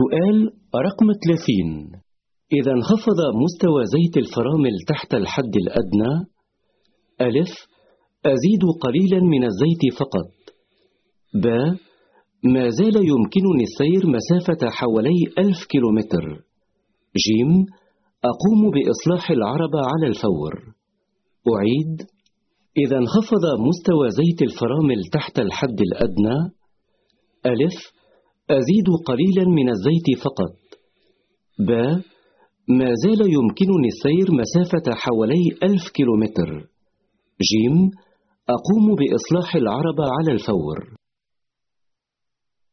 سؤال رقم 30 إذا انخفض مستوى زيت الفرامل تحت الحد الأدنى ألف أزيد قليلا من الزيت فقط. ب ما زال يمكنني السير مسافة حوالي ألف كيلومتر. جيم أقوم بإصلاح العربة على الفور. أعيد. إذا انخفض مستوى زيت الفرامل تحت الحد الأدنى ألف أزيد قليلا من الزيت فقط. ب ما زال يمكنني السير مسافة حوالي ألف كيلومتر. جيم أقوم بإصلاح العربة على الفور.